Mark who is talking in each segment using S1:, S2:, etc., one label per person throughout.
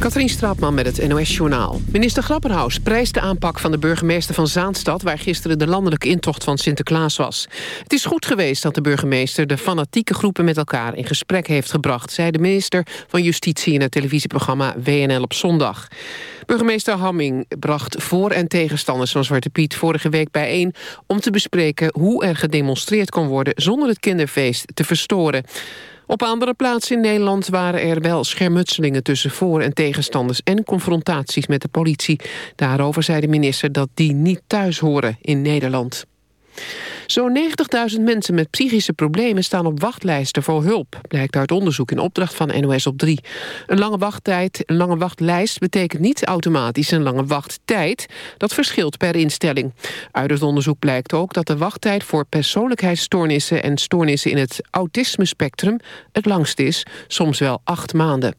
S1: Katrien Straatman met het NOS-journaal. Minister Grapperhaus prijst de aanpak van de burgemeester van Zaanstad... waar gisteren de landelijke intocht van Sinterklaas was. Het is goed geweest dat de burgemeester de fanatieke groepen met elkaar in gesprek heeft gebracht... zei de minister van Justitie in het televisieprogramma WNL op zondag. Burgemeester Hamming bracht voor- en tegenstanders van Zwarte Piet vorige week bijeen... om te bespreken hoe er gedemonstreerd kon worden zonder het kinderfeest te verstoren. Op andere plaatsen in Nederland waren er wel schermutselingen tussen voor- en tegenstanders en confrontaties met de politie. Daarover zei de minister dat die niet thuis horen in Nederland. Zo'n 90.000 mensen met psychische problemen staan op wachtlijsten voor hulp, blijkt uit onderzoek in opdracht van NOS op 3. Een lange wachttijd, een lange wachtlijst betekent niet automatisch een lange wachttijd. Dat verschilt per instelling. Uit het onderzoek blijkt ook dat de wachttijd voor persoonlijkheidsstoornissen en stoornissen in het autisme-spectrum het langst is, soms wel acht maanden.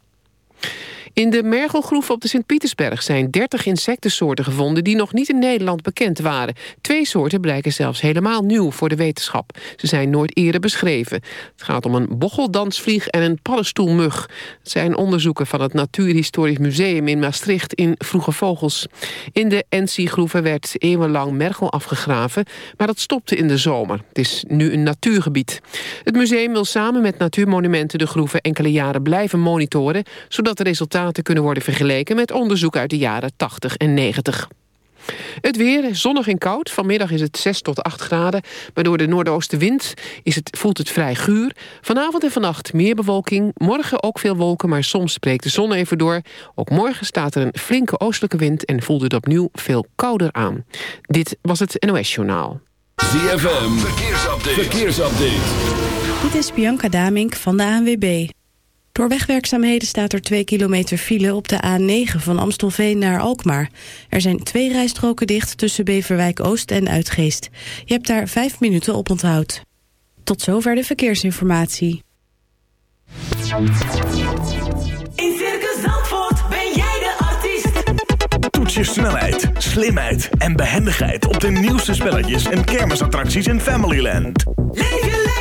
S1: In de mergelgroef op de Sint-Pietersberg zijn 30 insectensoorten gevonden die nog niet in Nederland bekend waren. Twee soorten blijken zelfs helemaal nieuw voor de wetenschap. Ze zijn nooit eerder beschreven. Het gaat om een bocheldansvlieg en een paddenstoelmug. Het zijn onderzoeken van het Natuurhistorisch Museum in Maastricht in Vroege Vogels. In de NC-groeven werd eeuwenlang mergel afgegraven, maar dat stopte in de zomer. Het is nu een natuurgebied. Het museum wil samen met Natuurmonumenten de groeven enkele jaren blijven monitoren, zodat de resultaten kunnen worden vergeleken met onderzoek uit de jaren 80 en 90. Het weer, zonnig en koud. Vanmiddag is het 6 tot 8 graden. Maar door de noordoostenwind is het, voelt het vrij guur. Vanavond en vannacht meer bewolking. Morgen ook veel wolken, maar soms spreekt de zon even door. Ook morgen staat er een flinke oostelijke wind... en voelt het opnieuw veel kouder aan. Dit was het NOS Journaal.
S2: ZFM, verkeersupdate. verkeersupdate.
S3: Dit is Bianca Damink van de ANWB. Door wegwerkzaamheden staat er 2 kilometer file op de A9 van Amstelveen naar Alkmaar. Er zijn twee rijstroken dicht tussen Beverwijk Oost en Uitgeest. Je hebt daar 5 minuten op onthoud. Tot zover de verkeersinformatie.
S4: In Circus Zandvoort ben jij de artiest.
S5: Toets je snelheid, slimheid en behendigheid op de nieuwste spelletjes en kermisattracties in Familyland.
S4: Leef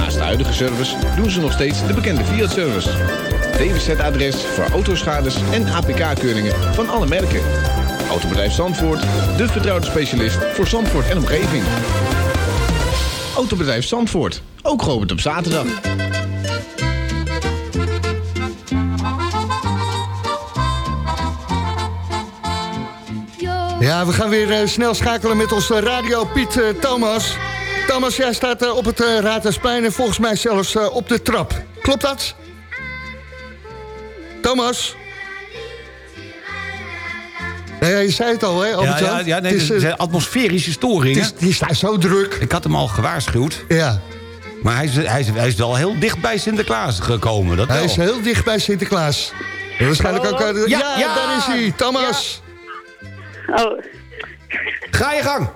S6: Naast de huidige service doen ze nog steeds de bekende Fiat-service. DWZ-adres voor autoschades en APK-keuringen van alle merken. Autobedrijf Zandvoort, de vertrouwde specialist voor Zandvoort en omgeving. Autobedrijf Zandvoort, ook geopend op zaterdag.
S7: Ja, we gaan weer eh, snel schakelen met onze radio Piet eh, Thomas. Thomas, jij staat eh, op het uh, Raadhuisplein en volgens mij zelfs eh, op de trap. Klopt dat? Thomas? Nee, ja, je zei het al, hè,
S8: Ja,
S7: Albert-Jan?
S8: ja, ja nee,
S7: Het is, eh,
S8: zijn atmosferische storingen.
S7: het is, die is daar zo druk.
S8: Ik had hem al gewaarschuwd.
S7: Ja,
S8: Maar hij is, hij, is, hij is wel heel dicht bij Sinterklaas gekomen. Dat
S7: hij
S8: wel.
S7: is heel dicht bij Sinterklaas. En waarschijnlijk ook... eh,
S8: Ja,
S7: ja,
S8: ja.
S7: daar is hij. Thomas.
S9: Oh,
S8: Ga je gang.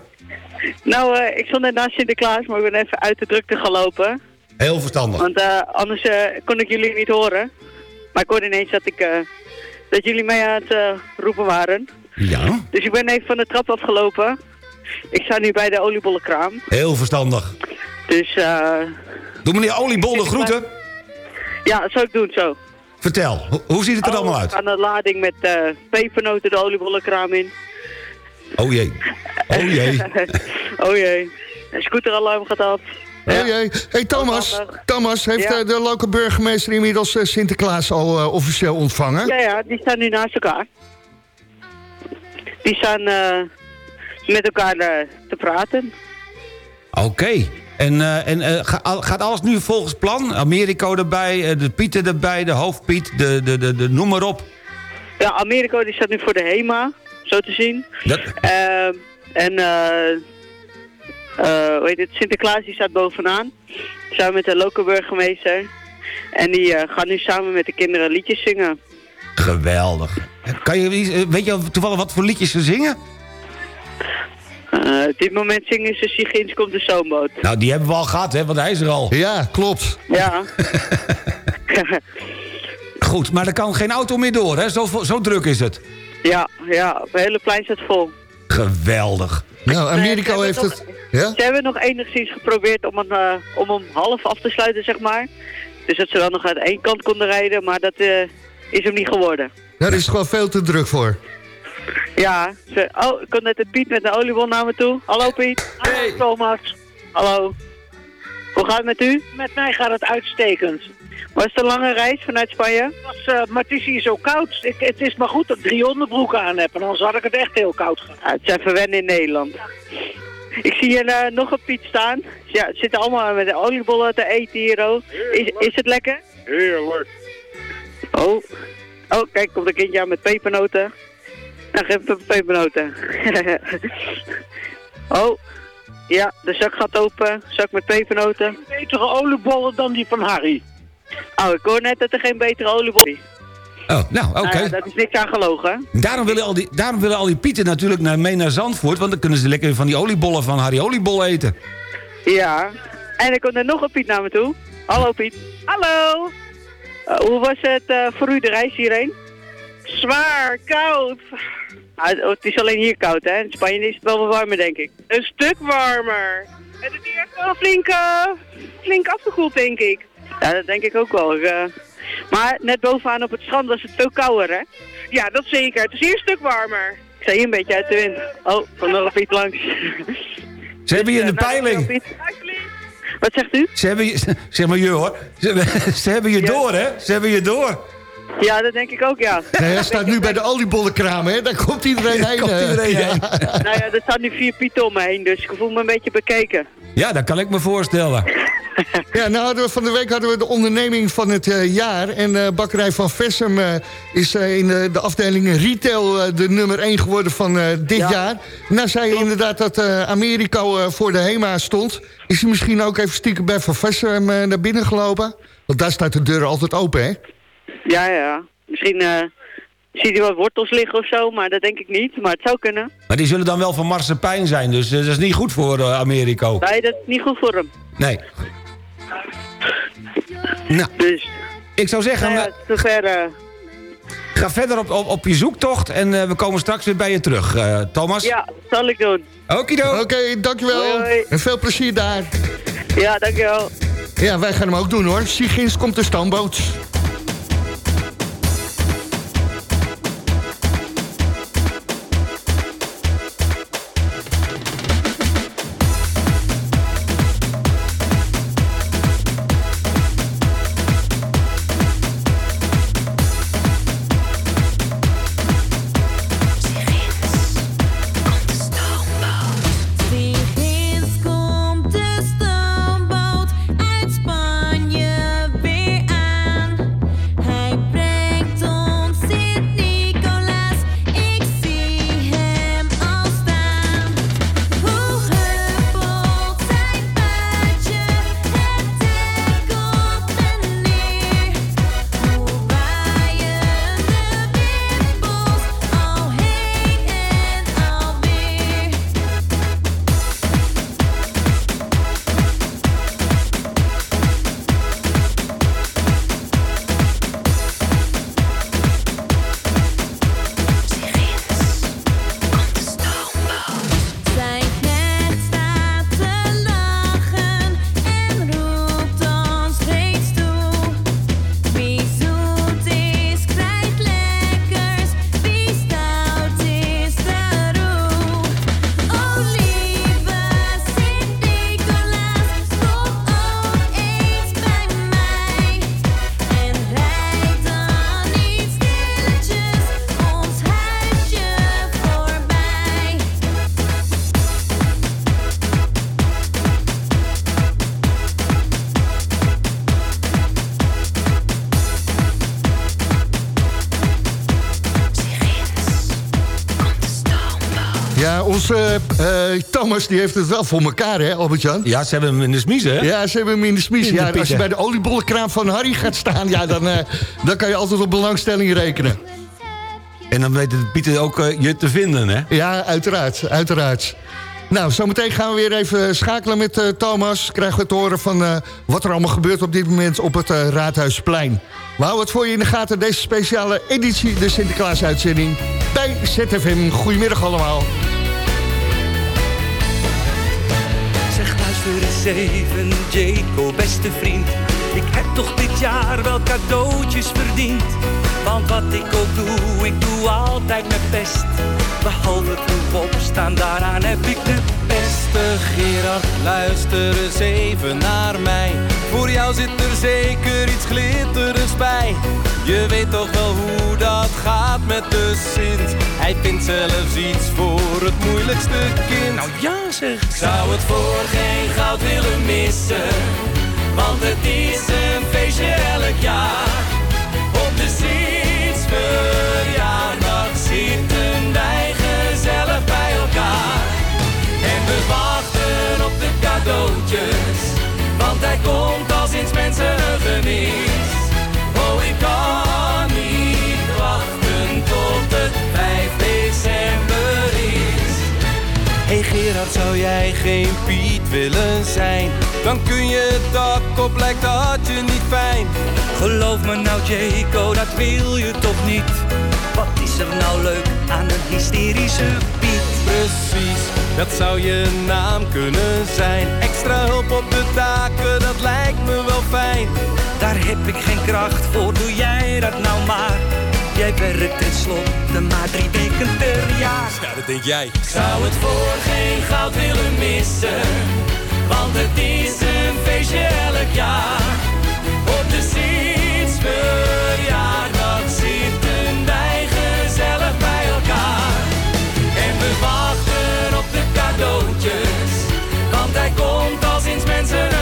S9: Nou, eh, ik stond net naast Sinterklaas, maar ik ben even uit de drukte gelopen.
S8: Heel verstandig.
S9: Want eh, anders eh, kon ik jullie niet horen. Maar ik hoorde ineens dat, ik, dat jullie mij aan het roepen waren.
S8: Ja,
S9: Dus ik ben even van de trap afgelopen. Ik sta nu bij de oliebollenkraam.
S8: heel verstandig.
S9: Dus eh,
S8: Doe meneer Oliebol de groeten.
S9: ja, dat zou ik doen zo.
S8: Vertel, ho- hoe ziet het er allemaal
S9: Oh,
S8: uit?
S9: Aan de lading met pepernoten de oliebollenkraam in.
S8: Oh jee. Oh jee.
S9: oh jee. Scooteralarm gaat af.
S7: Hey, hey. hey Thomas. Thomas, heeft
S9: Ja.
S7: eh, de lokale burgemeester inmiddels eh, Sinterklaas al eh, officieel ontvangen?
S9: Ja, ja, die staan nu naast elkaar. Die staan eh, met elkaar eh, te praten.
S8: Oké. En, eh, en eh, gaat alles nu volgens plan? Americo erbij, de Pieten erbij, de hoofdpiet, de, de, de, de, noem maar op.
S9: Ja, Amerika die staat nu voor de HEMA, zo te zien.
S8: Dat,
S9: Eh, en eh eh hoe heet het, Sinterklaas die staat bovenaan. Samen met de lokale burgemeester. En die eh, gaan nu samen met de kinderen liedjes zingen.
S8: Geweldig. Kan je, weet je toevallig wat voor liedjes ze zingen?
S9: Eh, op dit moment zingen ze Sigins komt de stoomboot.
S8: Nou, die hebben we al gehad, hè, want hij is er al.
S7: Ja, klopt.
S9: Ja.
S8: Goed, maar er kan geen auto meer door, hè? Zo, zo druk is het.
S9: Ja, ja, het hele plein staat vol.
S8: Geweldig.
S7: Nou, Amerika heeft
S9: nog-
S7: het... Ja?
S9: Ze hebben nog enigszins geprobeerd om, een, eh, om hem half af te sluiten, zeg maar. Dus dat ze dan nog aan één kant konden rijden, maar dat eh, is hem niet geworden.
S7: Daar is gewoon veel te druk voor.
S9: Ja, ze, oh, ik kom net de Piet met een oliebol naar me toe. Hallo Piet.
S10: Hey. Thomas,
S9: Hallo. Hoe gaat het met u?
S10: met mij gaat het uitstekend.
S9: Was het een lange reis vanuit Spanje?
S10: Was, eh, maar het is hier zo koud. Ik, het is maar goed dat ik drie onderbroeken aan heb. En anders had ik het echt heel koud gehad.
S9: Ja, het zijn verwennen in Nederland. Ik zie hier eh, nog een Piet staan. Ja, ze zitten allemaal met de oliebollen te eten hier. Oh. Is, is het lekker?
S10: Heerlijk.
S9: Oh. Oh, kijk, komt een kindje aan met pepernoten. Nou, geef hem pepernoten. oh. Ja, de zak gaat open. Zak met pepernoten.
S10: Betere oliebollen dan die van Harry.
S9: Oh, ik hoor net dat er geen betere oliebollen is.
S8: Oh, nou, oké.
S9: Ja, dat is niks aan gelogen.
S8: Daarom, willen al die, daarom willen al die pieten natuurlijk naar, mee naar Zandvoort... want dan kunnen ze lekker van die oliebollen van Harry Oliebol eten.
S9: Ja. En er komt er nog een Piet naar me toe. Hallo Piet. Hallo. Eh, hoe was het eh, voor u de reis hierheen? Zwaar, koud. Ah, het- is alleen hier koud, hè? In Spanje is het wel wat warmer, denk ik. Een stuk warmer. Het is hier echt wel flink, eh, flink afgekoeld, denk ik. Ja, dat denk ik ook wel. eh. maar net bovenaan op het strand was het veel kouder, hè? Ja, dat zeker. Het is hier een stuk warmer. Ik sta hier een beetje uit de wind. Oh, nog een Piet langs.
S8: Ze hebben hier in de
S9: Nou,
S8: peiling.
S9: Wat zegt u?
S8: Ze hebben je, zeg maar je hoor. Ze, ze hebben je
S9: Ja.
S8: door, hè? Ze hebben je door.
S9: Ja, dat denk ik ook, ja.
S7: Nee, hij staat nu bij de oliebollenkraam, hè? Daar komt iedereen heen.
S8: Komt
S7: eh.
S8: iedereen
S7: Ja.
S8: heen.
S9: nou ja, er staan nu vier pieten om me heen, dus ik voel me een beetje bekeken.
S8: Ja, dat kan ik me voorstellen.
S7: Ja, nou hadden we van de week hadden we de onderneming van het eh, jaar. En eh, Bakkerij van Vessem eh, is in de, de afdeling retail eh, de nummer 1 geworden van eh, dit
S9: Ja.
S7: jaar. Nou zei je inderdaad dat eh Americo eh, voor de HEMA stond. Is hij misschien ook even stiekem bij Van Vessem eh, naar binnen gelopen? Want daar staat de deur altijd open, hè?
S9: Ja, ja. Misschien eh ziet hij wat wortels liggen of zo, maar dat denk ik niet. Maar het zou kunnen.
S8: Maar die zullen dan wel van marsepein zijn, dus eh, dat is niet goed voor eh, Americo.
S9: Nee, dat is niet goed voor hem.
S8: Nee. Nou,
S9: Dus,
S8: ik zou zeggen,
S9: nou ja, zover...
S8: ga verder op, op, op je zoektocht en eh, we komen straks weer bij je terug, eh, Thomas.
S9: ja, zal ik doen.
S8: Okido.
S7: Oké, dankjewel.
S9: Hoi, hoi.
S7: En veel plezier daar.
S9: Ja, dankjewel.
S7: Ja, wij gaan hem ook doen, hoor. Sigins komt de stoomboot. Thomas die heeft het wel voor elkaar, hè, Albert-Jan?
S8: Ja, ze hebben hem in de smies, hè?
S7: Ja, ze hebben hem in de smies.
S8: In de
S7: Ja, als je bij de oliebollenkraam van Harry gaat staan... Ja, dan, eh, dan kan je altijd op belangstelling rekenen.
S8: En dan weet Pieter ook eh, je te vinden, hè?
S7: Ja, uiteraard, uiteraard. Nou, zometeen gaan we weer even schakelen met eh, Thomas. Krijgen we te horen van eh, wat er allemaal gebeurt op dit moment op het eh, Raadhuisplein. We houden het voor je in de gaten, deze speciale editie, de Sinterklaas-uitzending bij ZFM. Goedemiddag allemaal.
S11: Zeg luister eens even, Jaco, beste vriend. Ik heb toch dit jaar wel cadeautjes verdiend. Want wat ik ook doe, ik doe altijd mijn best. Behalve vroeg opstaan, daaraan heb ik de
S2: Beste Gerard, luister eens even naar mij. Voor jou zit er zeker iets glitterigs bij. Je weet toch wel hoe dat gaat met de Sint. Hij vindt zelfs iets voor het moeilijkste kind. Nou ja zeg. Ik zou het voor geen goud willen missen. Want het is een feestje elk jaar. Cadeautjes, want hij komt als eens mensengenis. Oh, ik kan niet wachten tot het 5 december is.
S11: Hey Gerard, zou jij geen Piet willen zijn?
S2: Dan kun je het dak op, lijkt dat je niet fijn.
S11: Geloof me nou Jaco, dat wil je toch niet? Wat is er nou leuk aan een hysterische Piet?
S2: Precies, dat zou je naam kunnen zijn. Extra hulp op de daken, dat lijkt me wel fijn.
S11: Daar heb ik geen kracht voor, doe jij dat nou maar. Jij werkt tenslotte maar drie weken per jaar.
S2: Ja, dat denk jij.
S11: Ik zou het voor geen goud willen missen. Want het is een feestje elk jaar. Op de Sint als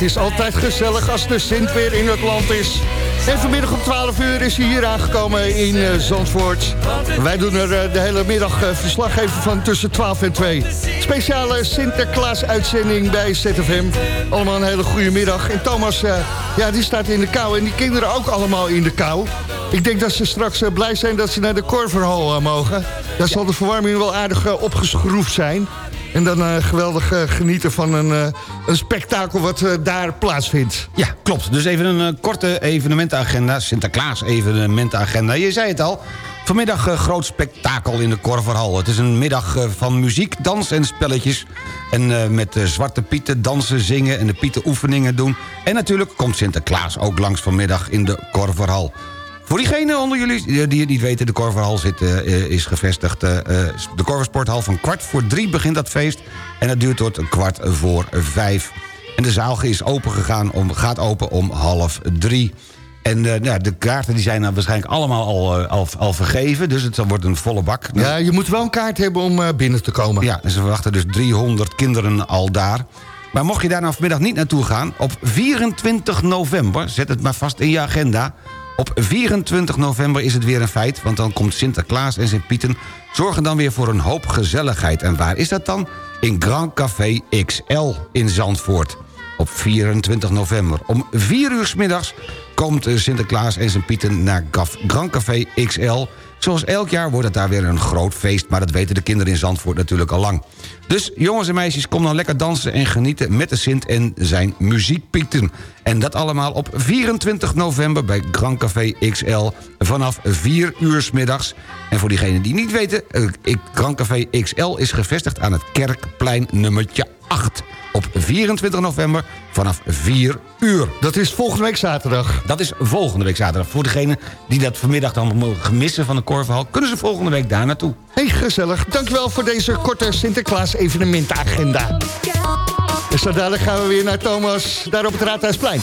S11: het is
S7: altijd gezellig als de Sint weer in het land is. En vanmiddag om 12 uur is hij hier aangekomen in eh, Zandvoort. Wij doen er eh, de hele middag eh, verslag geven van tussen 12 en 2. Speciale Sinterklaas-uitzending bij ZFM. Allemaal een hele goede middag. En Thomas, ja, die staat in de kou. En die kinderen ook allemaal in de kou. Ik denk dat ze straks blij zijn dat ze naar de Korverhal mogen. Daar zal de verwarming wel aardig opgeschroefd zijn. En dan eh, geweldig eh, genieten van een, eh, een spektakel wat daar plaatsvindt.
S8: Ja, klopt. Dus even een korte evenementenagenda. Sinterklaas evenementenagenda. Je zei het al. Vanmiddag groot spektakel in de Korverhal. Het is een middag van muziek, dans en spelletjes. En met Zwarte Pieten dansen, zingen en de Pieten oefeningen doen. En natuurlijk komt Sinterklaas ook langs vanmiddag in de Korverhal. Voor diegenen onder jullie die die het niet weten... de Korverhal zit, eh, eh, is gevestigd. eh, eh, de Korversporthal van kwart voor drie begint dat feest. En dat duurt tot kwart voor vijf. En de zaal is open gegaan om, gaat open om half drie. En eh, nou, de kaarten die zijn dan waarschijnlijk allemaal al, eh, al, al vergeven. Dus het wordt een volle bak.
S7: Ja, je moet wel een kaart hebben om eh, binnen te komen.
S8: Ja, en ze verwachten dus 300 kinderen al daar. Maar mocht je daar nou vanmiddag niet naartoe gaan... op 24 november, zet het maar vast in je agenda... op 24 november is het weer een feit... want dan komt Sinterklaas en Sint Pieten... zorgen dan weer voor een hoop gezelligheid. En waar is dat dan? In Grand Café XL in Zandvoort. Op 24 november. Om 4 uur 's middags komt Sinterklaas en Sint Pieten naar Grand Café XL... Zoals elk jaar wordt het daar weer een groot feest... maar dat weten de kinderen in Zandvoort natuurlijk al lang. Dus jongens en meisjes, kom dan lekker dansen en genieten... met de Sint en zijn muziekpieten. En dat allemaal op 24 november bij Grand Café XL... vanaf 4 uur 's middags. En voor diegenen die niet weten... eh, Grand Café XL is gevestigd aan het Kerkplein nummertje 8 op 24 november vanaf 4 uur.
S12: Dat is volgende week zaterdag.
S8: Dat is volgende week zaterdag. Voor degenen die dat vanmiddag dan mogen missen van de Korverhal... kunnen ze volgende week daar naartoe.
S12: Hey, gezellig. Dankjewel voor deze korte Sinterklaas evenementagenda. En zo dadelijk gaan we weer naar Thomas, daar op het Raadhuisplein.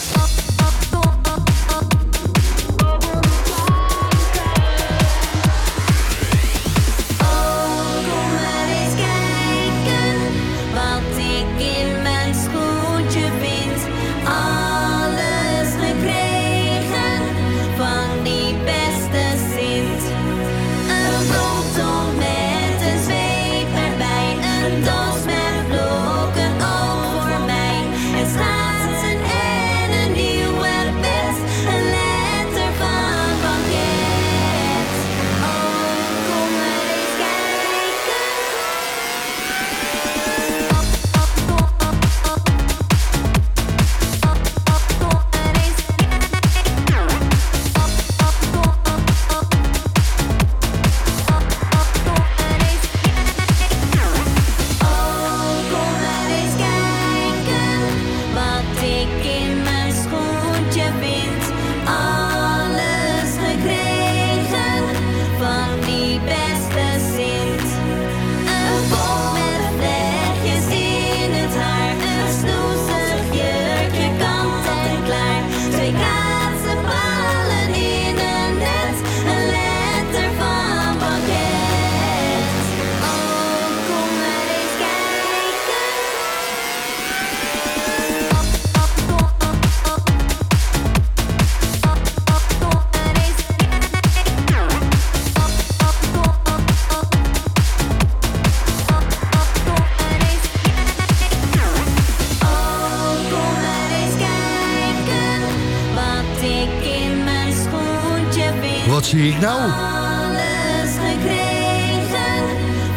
S12: Zie ik nou?
S7: Alles gekregen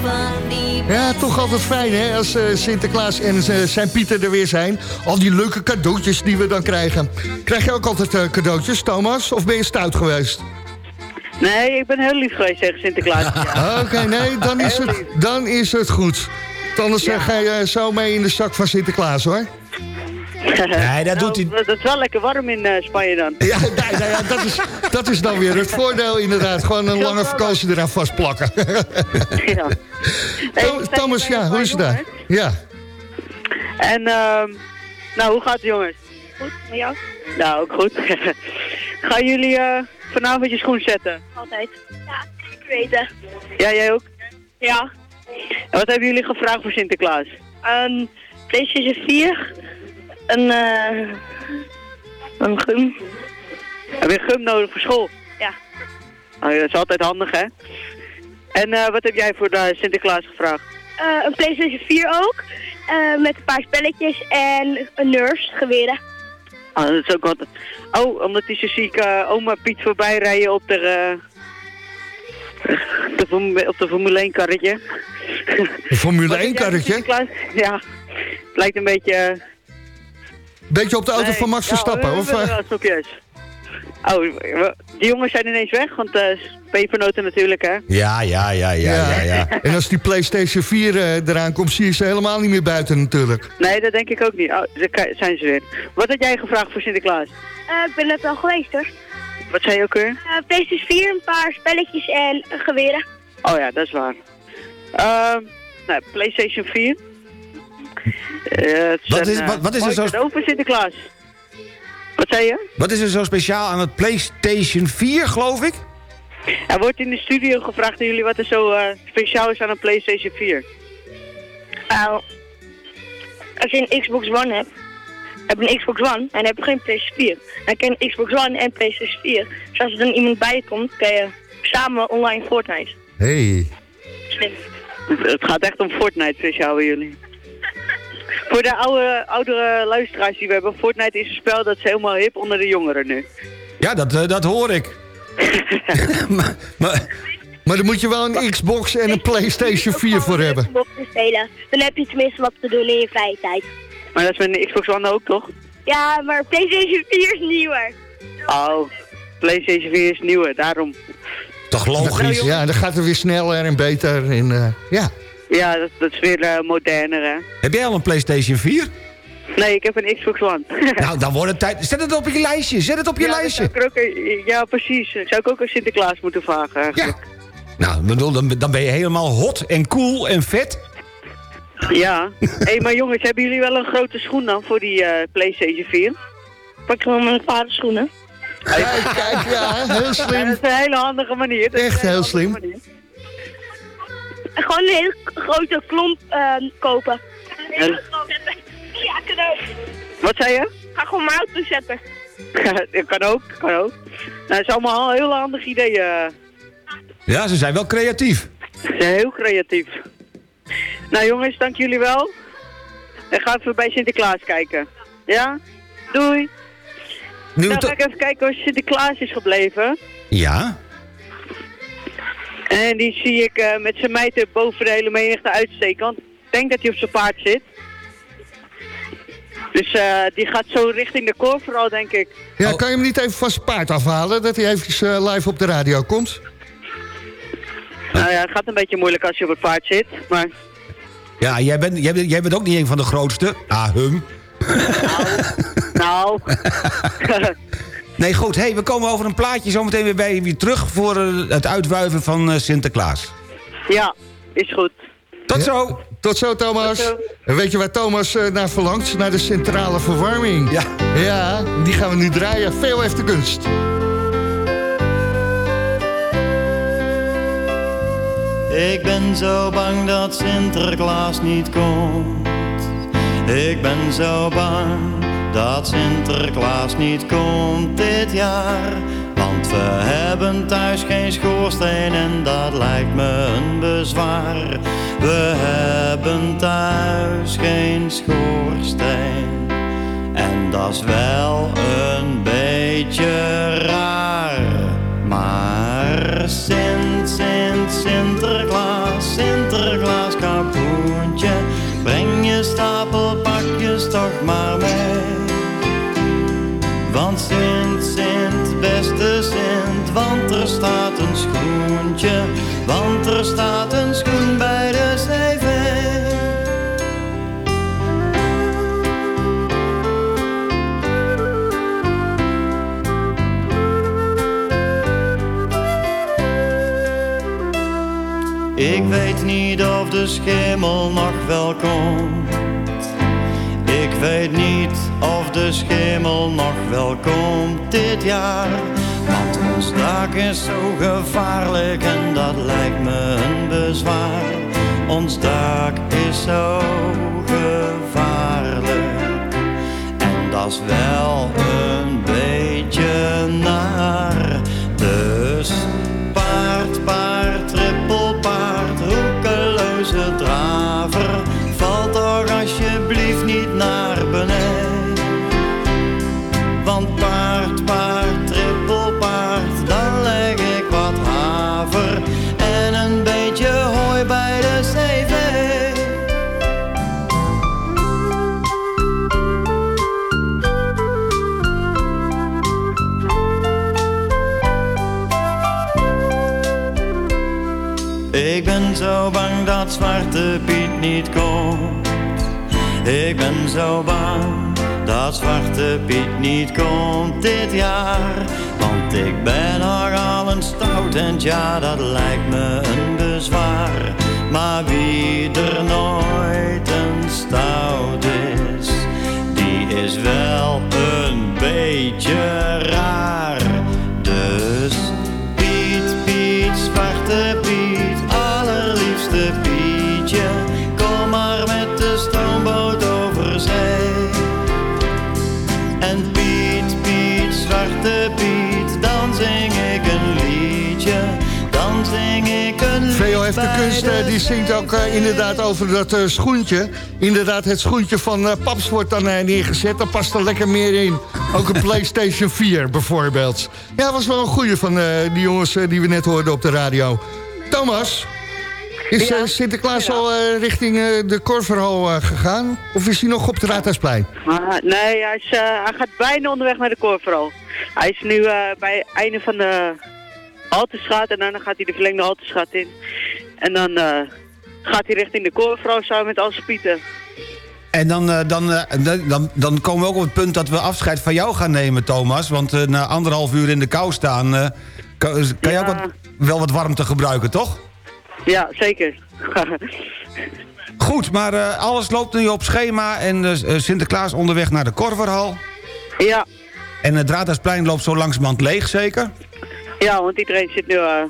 S7: van die
S12: Ja, toch altijd fijn hè, als eh, Sinterklaas en eh, zijn Pieter er weer zijn. Al die leuke cadeautjes die we dan krijgen. Krijg je ook altijd eh, cadeautjes, Thomas? Of ben je stout geweest?
S9: Nee, ik ben heel lief geweest tegen Sinterklaas. Ja.
S12: Oké, nee, dan is, het, dan is het goed. Anders eh, ga je zo mee in de zak van Sinterklaas, hoor.
S8: Nee, dat doet hij...
S9: Nou, Dat is wel lekker warm in eh, Spanje dan.
S12: Ja, nee, nou ja, dat, is, dat is dan weer het voordeel inderdaad. Gewoon een lange vakantie eraan vastplakken.
S9: ja.
S12: Tho- Thomas, ja, hoe is het daar? Ja.
S9: En, ehm nou, hoe gaat het jongens?
S13: Goed, met jou?
S9: Nou, ook goed. Gaan jullie eh, vanavond je schoen zetten?
S13: Altijd. Ja, ik weet het.
S9: Ja, jij ook?
S13: Ja.
S9: En wat hebben jullie gevraagd voor Sinterklaas?
S13: Een PlayStation 4. Een, eh een gum.
S9: Heb je gum nodig voor school?
S13: Ja.
S9: Oh, ja, dat is altijd handig, hè? En eh, wat heb jij voor de Sinterklaas gevraagd?
S13: Eh, een PlayStation 4 ook. eh, met een paar spelletjes en een nurse geweren.
S9: Ah, dat is ook wat... Oh, omdat die zo ziek eh, oma Piet voorbij rijden op de... eh, de op de Formule 1 karretje.
S12: Een Formule
S9: Wat
S12: 1
S9: heb jij voor
S12: karretje?
S9: Sinterklaas? Ja, het lijkt een beetje...
S12: Beetje op de auto
S9: nee,
S12: van Max Verstappen,
S9: we
S12: of? eh?
S9: snoepjes. Oh, die jongens zijn ineens weg, want eh pepernoten natuurlijk, hè?
S8: Ja, ja, ja, ja, ja, ja.
S12: En als die PlayStation 4 eh, eraan komt, zie je ze helemaal niet meer buiten natuurlijk.
S9: Nee, dat denk ik ook niet. Oh, daar zijn ze weer. Wat had jij gevraagd voor Sinterklaas?
S13: Eh, ik ben net al geweest hoor.
S9: Wat zei je ook weer?
S13: Eh, PlayStation 4, een paar spelletjes en geweren.
S9: Oh ja, dat is waar. Ehm nou, PlayStation 4. Eh, het
S8: Wat
S9: een,
S8: is-
S9: eh,
S8: wat- wat is er zo-
S9: cadeau voor Sinterklaas? Wat zei je?
S8: Wat is er zo speciaal aan het PlayStation 4, geloof ik?
S9: Er wordt in de studio gevraagd aan jullie wat er zo eh, speciaal is aan een PlayStation 4.
S13: Nou, als je een Xbox One hebt, heb je een Xbox One en heb je geen PlayStation 4. Dan kan je een Xbox One en PlayStation 4. Dus als er dan iemand bij komt, kan je samen online Fortnite.
S12: Hey.
S13: Slim.
S9: Het gaat echt om Fortnite speciaal bij jullie. Voor de oude, oudere luisteraars die we hebben, Fortnite is een spel dat is helemaal hip onder de jongeren nu.
S8: Ja, dat, eh, dat hoor ik. maar, maar,
S7: Maar dan moet je wel een Xbox en een PlayStation 4 voor hebben.
S13: Xbox te spelen. Dan heb je tenminste wat te doen in je vrije tijd.
S9: Maar dat is met een Xbox One ook, toch?
S13: Ja, maar PlayStation 4 is nieuwer.
S9: Oh, PlayStation 4 is nieuwe, daarom.
S8: Toch logisch?
S7: Ja, dan gaat het weer sneller en beter. En, eh, ja.
S9: Ja, dat, dat is weer eh, moderner, hè.
S8: Heb jij al een PlayStation 4?
S9: Nee, ik heb een Xbox One.
S8: nou, dan wordt het tijd. Zet het op je lijstje, zet het op je
S9: ja,
S8: lijstje.
S9: zou ik ook, ja, precies. Zou ik ook aan Sinterklaas moeten vragen, eigenlijk.
S8: Nou, ik bedoel, dan, dan ben je helemaal hot en cool en vet.
S9: Ja. Hé, hey, maar jongens, hebben jullie wel een grote schoen dan voor die eh, PlayStation 4?
S13: Pak gewoon mijn vader schoenen.
S7: Kijk, kijk, ja, heel
S9: Ja,
S7: slim.
S9: dat is een hele handige manier.
S7: Echt
S9: een
S7: heel slim.
S9: manier.
S13: En gewoon een hele grote klomp ehm, kopen.
S9: Ja.
S13: Ja, kan ook.
S9: Wat zei je?
S13: Ga gewoon mijn auto zetten.
S9: dat kan ook, kan ook. Nou, dat is allemaal een heel handig idee. eh.
S8: Ja, ze zijn wel creatief.
S9: Ze zijn heel creatief. Nou jongens, dank jullie wel. En ga even bij Sinterklaas kijken. Ja? Doei.
S8: Nu
S9: nou ga ik even kijken waar Sinterklaas is gebleven.
S8: Ja?
S9: En die zie ik eh, met zijn mijten boven de hele menigte uitsteken. Want ik denk dat hij op zijn paard zit. Dus eh, die gaat zo richting de vooral denk ik.
S7: Ja, kan je hem niet even van zijn paard afhalen? Dat hij even eh, live op de radio komt?
S9: Nou ja, het gaat een beetje moeilijk als je op het paard zit. Maar
S8: Ja, jij bent, jij, bent, jij bent ook niet een van de grootste. Ah, hum.
S9: nou,
S8: Nee, goed. Hey, we komen over een plaatje zometeen weer bij je terug... voor eh, het uitwuiven van eh, Sinterklaas.
S9: ja, is goed.
S8: Tot zo.
S7: Tot zo, Thomas.
S9: Tot zo.
S7: En weet je waar Thomas eh, naar verlangt? Naar de centrale verwarming.
S8: Ja.
S7: Ja, die gaan we nu draaien. Veel heeft de kunst.
S14: Ik ben zo bang dat Sinterklaas niet komt. Ik ben zo bang dat Sinterklaas niet komt dit jaar. Want we hebben thuis geen schoorsteen en dat lijkt me een bezwaar. We hebben thuis geen schoorsteen. En dat is wel een beetje raar. Maar Sint, Sint, Sinterklaas, Sinterklaas kapoentje. Breng je stapelpakjes toch maar mee. Staat een schoentje. Want er staat een schoen bij de CV. Ik weet niet of de schimmel nog wel komt. Ik weet niet of de schimmel nog wel komt dit jaar. Dak is zo gevaarlijk en dat lijkt me een bezwaar. Ons dak is zo gevaarlijk. En dat is wel een beetje naar. Ik ben zo bang dat Zwarte Piet niet komt dit jaar. Want ik ben nogal een stout en ja, dat lijkt me een bezwaar. Maar wie er nooit een stout is, die is wel een beetje raar.
S7: Veel heeft de kunst, eh, die zingt ook eh, inderdaad over dat eh, schoentje. Inderdaad, het schoentje van Paps wordt dan neergezet. Dan past er lekker meer in. Ook een PlayStation 4 bijvoorbeeld. Ja, was wel een goeie van eh, die jongens die we net hoorden op de radio. Thomas, is
S9: Ja.
S7: Sinterklaas al eh, richting eh, de Korverhal eh, gegaan? Of is hij nog op het Raadhuisplein?
S9: Maar, nee, hij, is, eh, hij gaat bijna onderweg naar de Korveral. Hij is nu eh, bij het einde van de Haltestraat en daarna gaat hij de verlengde Haltestraat in. En dan eh, gaat hij richting de Korveral samen met al zijn pieten.
S8: En dan, eh, dan, eh, dan- dan, dan komen we ook op het punt dat we afscheid van jou gaan nemen, Thomas. Want na anderhalf uur in de kou staan... kan, kan je ook wat, wel wat warmte gebruiken, toch?
S9: Ja, zeker.
S8: Goed, maar alles loopt nu op schema... en Sinterklaas onderweg naar de Korverhal.
S9: ja,
S8: En het Raadhuisplein loopt zo langzamerhand leeg, zeker?
S9: Ja, want iedereen zit nu eh,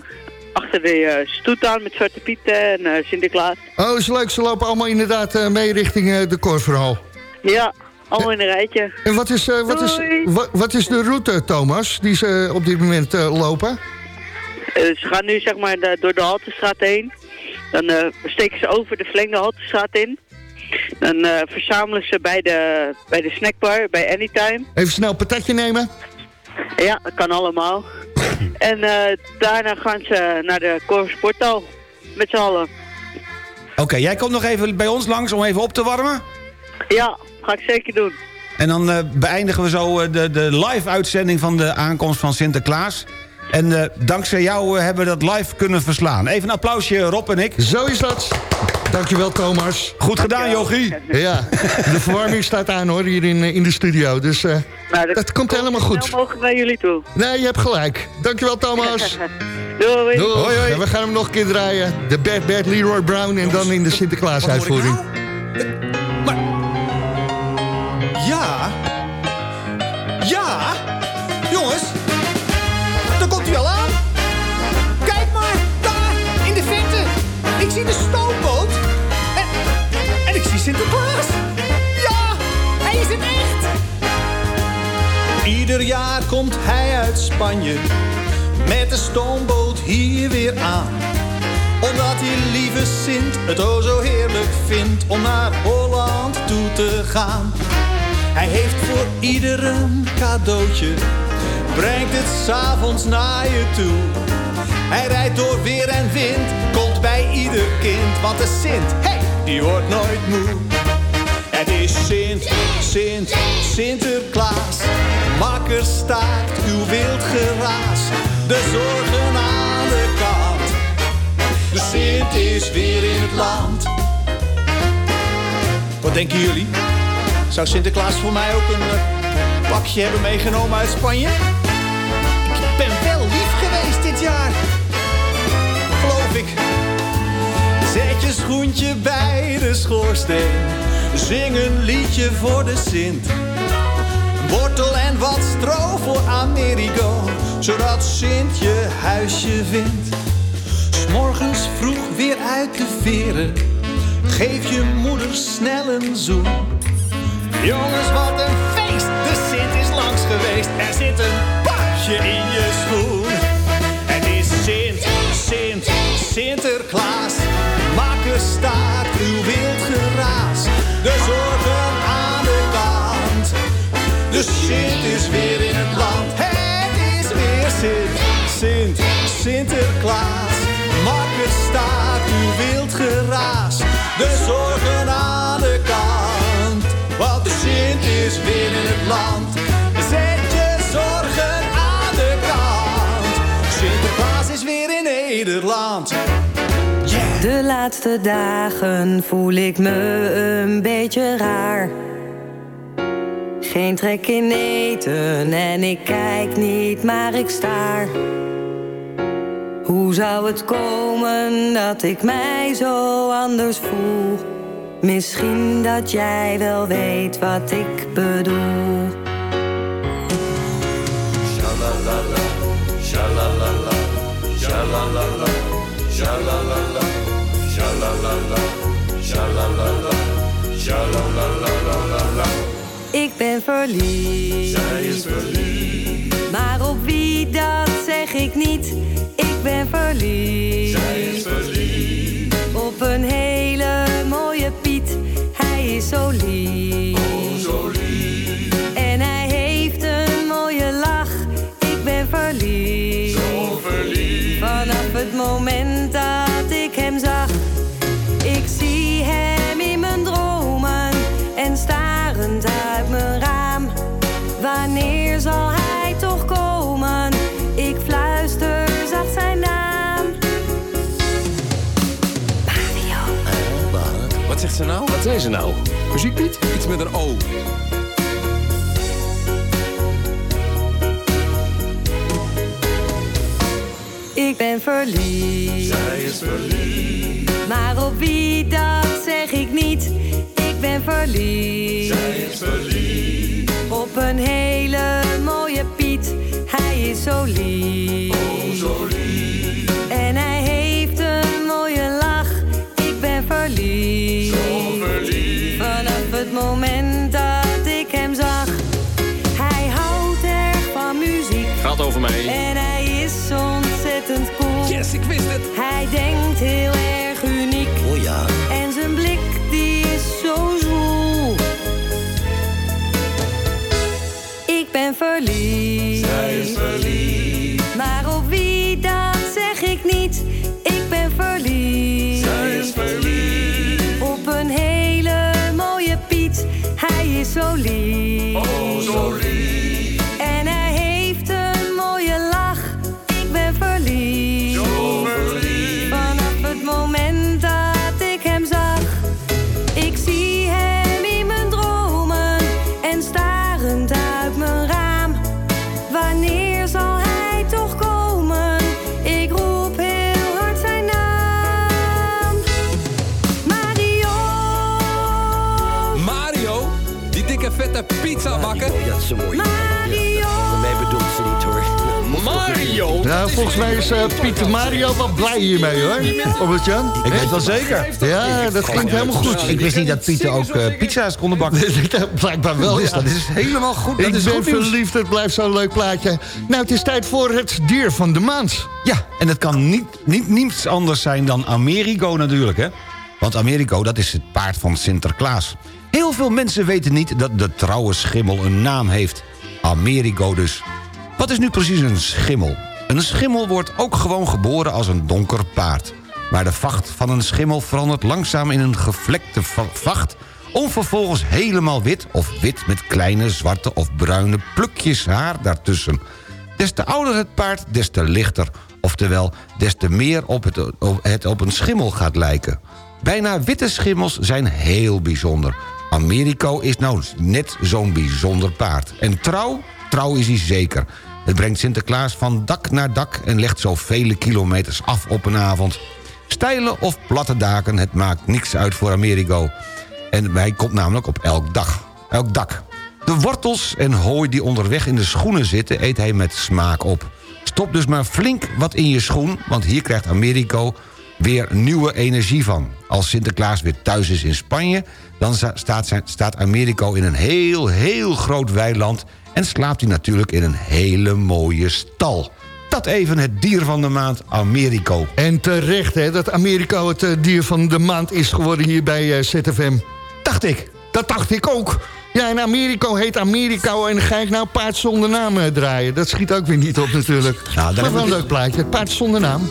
S9: achter de eh, stoet aan met Zwarte Pieten en eh, Sinterklaas.
S7: Oh, is leuk. Ze lopen allemaal inderdaad mee richting de Korverhal.
S9: Ja, allemaal in een rijtje.
S7: En wat is, wat, is, wa- wat is de route, Thomas, die ze op dit moment lopen?
S9: Ze gaan nu zeg maar de- door de Haltestraat heen. Dan steken ze over de verlengde Haltestraat in. Dan verzamelen ze bij de, bij de snackbar, bij Anytime.
S7: Even snel een patatje nemen.
S9: Ja, dat kan allemaal. en eh, daarna gaan ze naar de Corps Sportal. Met z'n allen.
S8: Oké, jij komt nog even bij ons langs om even op te warmen.
S9: Ja, ga ik zeker doen.
S8: En dan eh, beëindigen we zo eh, de, de live-uitzending van de aankomst van Sinterklaas. En eh, dankzij jou eh, hebben we dat live kunnen verslaan. Even een applausje, Rob en ik.
S7: Zo is dat. Dankjewel, Thomas.
S8: Goed gedaan, Jochie.
S7: Ja, de verwarming staat aan hoor, hier in, eh, in de studio. Dus eh,
S9: Nou,
S7: dat komt helemaal goed.
S9: Snel mogen naar jullie toe.
S7: Nee, je hebt gelijk. Dankjewel, Thomas.
S9: Doei.
S7: Doei. En we gaan hem nog een keer draaien. De Bad Bad Leroy Brown en dan in de Sinterklaas
S15: komt hij uit Spanje. Met de stoomboot hier weer aan omdat die lieve Sint het o zo heerlijk vindt om naar Holland toe te gaan. Hij heeft voor ieder een cadeautje, brengt het s'avonds naar je toe. Hij rijdt door weer en wind, komt bij ieder kind, want de Sint, hey, die wordt nooit moe. Is Sint, Sint, Sinterklaas, makker staakt uw wild geraas, de zorgen aan de kant. De Sint is weer in het land. Wat denken jullie? Zou Sinterklaas voor mij ook een eh, pakje hebben meegenomen uit Spanje? Ik ben wel lief geweest dit jaar. Geloof ik. Zet je schoentje bij de schoorsteen. Zing een liedje voor de Sint. Wortel en wat stro voor Amerigo. Zodat Sint je huisje vindt. Morgens vroeg weer uit de veren. Geef je moeder snel een zoen. Jongens, wat een feest! De Sint is langs geweest. Er zit een pasje in je schoen. Het is Sint, Sint, Sinterklaas. Makker staat uw De Sint is weer in het land. Het is weer Sint, Sint, Sinterklaas. Makker staat uw wild geraas. De zorgen aan de kant. Want de Sint is weer in het land. Zet je zorgen aan de kant. Sinterklaas is weer in Nederland.
S16: De laatste dagen voel ik me een beetje raar. Geen trek in eten en ik kijk niet, maar ik staar. Hoe zou het komen dat ik mij zo anders voel? Misschien dat jij wel weet wat ik bedoel.
S17: Shalalala, shalalala, shalalala, shalalala, shalalala, shalalala,
S16: Ik ben verliefd.
S17: Zij is verliefd.
S16: Maar op wie dat zeg ik niet. Ik ben verliefd.
S17: Zij is verliefd.
S16: Op een hele mooie Piet. Hij is zo lief.
S17: Oh, zo lief.
S16: En hij heeft een mooie lach. Ik ben verliefd.
S18: Wat zegt ze nou? Wat zei ze nou? Muziek niet? Iets met een O.
S16: Ik ben verliefd. Zij is verliefd. Maar op wie dat zeg ik niet. Ik ben verliefd. Zij is verliefd. Op een hele mooie Piet. Hij is zo lief. Oh, zo lief. Denkt heel erg uniek.
S18: Oh ja.
S16: En zijn blik die is zo zwoel. Ik ben verliefd. Zij is verliefd.
S19: Ja,
S7: volgens mij is eh, Pieter Mario wel blij hiermee hoor. Robert Jan?
S8: Ik weet wel zeker.
S7: Ja, dat klinkt helemaal goed.
S8: Ik wist niet dat Pieter ook eh, pizza's konden bakken.
S7: Blijkbaar wel,
S8: Dus
S7: ja.
S8: dat is helemaal goed. Dat
S7: Ik
S8: is
S7: ben
S8: goed
S7: verliefd, het blijft zo'n leuk plaatje. Nou, het is tijd voor het dier van de maand.
S8: Ja, en het kan niet, niet niets anders zijn dan Amerigo natuurlijk, hè? Want Amerigo, dat is het paard van Sinterklaas. Heel veel mensen weten niet dat de trouwe schimmel een naam heeft. Amerigo dus. Wat is nu precies een schimmel? Een schimmel wordt ook gewoon geboren als een donker paard. Maar de vacht van een schimmel verandert langzaam in een gevlekte va- vacht... om vervolgens helemaal wit of wit met kleine zwarte of bruine plukjes haar daartussen. Des te ouder het paard, des te lichter. Oftewel, des te meer op het, op het op een schimmel gaat lijken. Bijna witte schimmels zijn heel bijzonder. Americo is nou net zo'n bijzonder paard. En trouw? Trouw is hij zeker. Het brengt Sinterklaas van dak naar dak... en legt zo vele kilometers af op een avond. Steile of platte daken, het maakt niks uit voor Amerigo. En hij komt namelijk op elk dag. Elk dak. De wortels en hooi die onderweg in de schoenen zitten... eet hij met smaak op. Stop dus maar flink wat in je schoen... want hier krijgt Americo weer nieuwe energie van. Als Sinterklaas weer thuis is in Spanje... dan staat, staat Americo in een heel, heel groot weiland... en slaapt hij natuurlijk in een hele mooie stal. Dat even het dier van de maand, Americo.
S7: En terecht hè, dat Amerika het eh, dier van de maand is geworden hier bij eh, ZFM.
S8: Dacht ik.
S7: Dat dacht ik ook. Ja, en Americo heet Americo en dan ga ik nou paard zonder naam eh, draaien. Dat schiet ook weer niet op natuurlijk.
S8: Nou,
S7: maar wel
S8: we
S7: een leuk plaatje, paard zonder naam.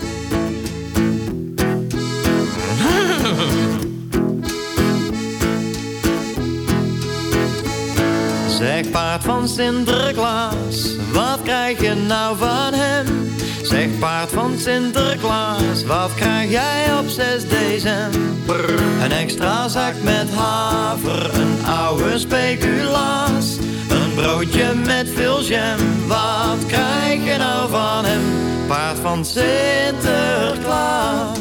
S14: Zeg paard van Sinterklaas, wat krijg je nou van hem? Zeg paard van Sinterklaas, wat krijg jij op 6 december? Een extra zak met haver, een oude speculaas. Een broodje met veel jam, wat krijg je nou van hem? Paard van Sinterklaas.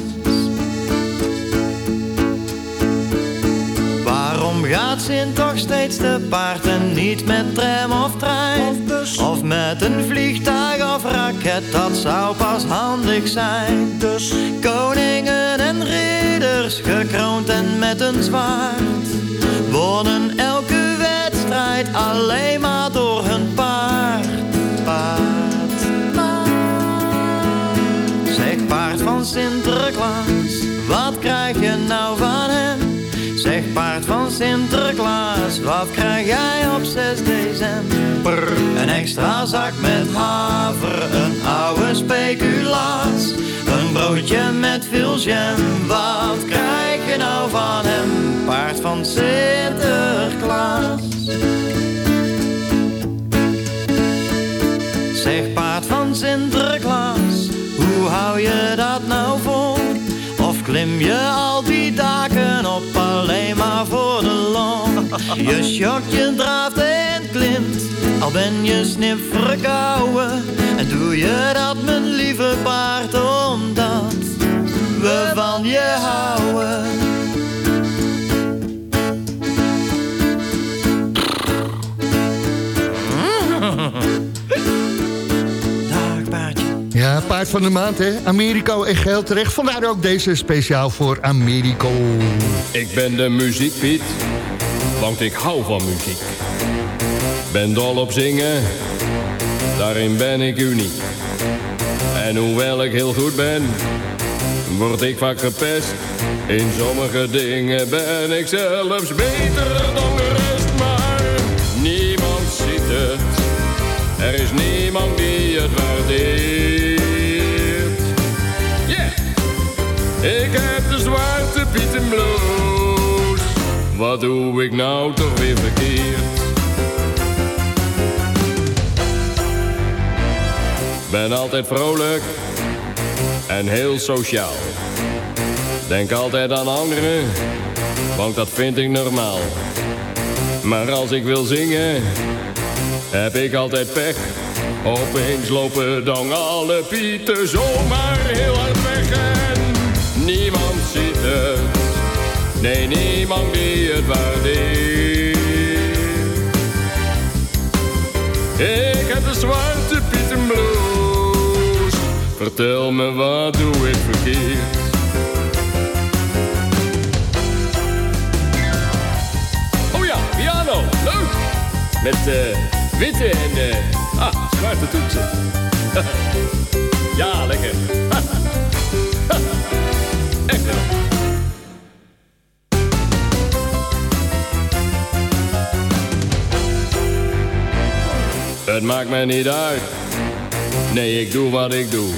S14: Sint toch steeds te paard en niet met tram of trein? Of met een vliegtuig of raket, dat zou pas handig zijn. Dus koningen en ridders, gekroond en met een zwaard, wonnen elke wedstrijd alleen maar door hun paard. Paard, paard. Zeg paard van Sinterklaas, wat krijg je nou van? Zeg paard van Sinterklaas, wat krijg jij op 6 december? Een extra zak met haver, een oude speculaas. Een broodje met veel jam, wat krijg je nou van hem? Paard van Sinterklaas. Zeg paard van Sinterklaas, hoe hou je dat nou vol? Klim je al die daken op alleen maar voor de lol? Je sjokt, je draaft en klimt, al ben je snip verkouden. En doe je dat, mijn lieve paard, omdat we van je houden.
S7: Paard van de maand, hè? Americo en geld terecht. Vandaar ook deze speciaal voor Americo.
S18: Ik ben de muziekpiet, want ik hou van muziek. Ben dol op zingen, daarin ben ik uniek. En hoewel ik heel goed ben, word ik vaak gepest. In sommige dingen ben ik zelfs beter dan de rest. Maar niemand ziet het, er is niemand die het waardeert. Ik heb de zwarte pieten blues. Wat doe ik nou toch weer verkeerd? Ben altijd vrolijk en heel sociaal. Denk altijd aan anderen, want dat vind ik normaal. Maar als ik wil zingen, heb ik altijd pech. Opeens lopen dan alle pieten zomaar heel hard weg Nee, niemand die het waardeert. Ik heb de zwarte pieten blues. Vertel me wat doe ik verkeerd? Oh ja, piano, leuk. Met eh, witte en eh, ah, zwarte toetsen. ja, lekker. Het maakt mij niet uit. Nee, ik doe wat ik doe.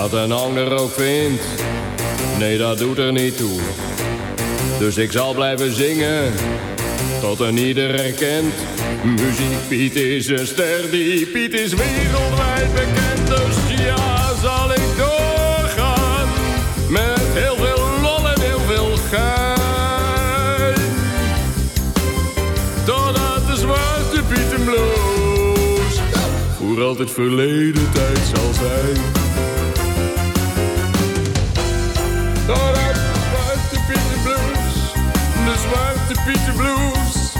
S18: Wat een ander ook vindt. Nee, dat doet er niet toe. Dus ik zal blijven zingen. Tot een ieder herkent. Muziek Piet is een ster. Die Piet is wereldwijd bekend. Dus ja, zal ik doorgaan. Met heel veel lol en heel veel gein. Totdat de zwarte Piet blues voor altijd verleden tijd zal zijn. De zwarte Piet blues, de zwarte Piet blues.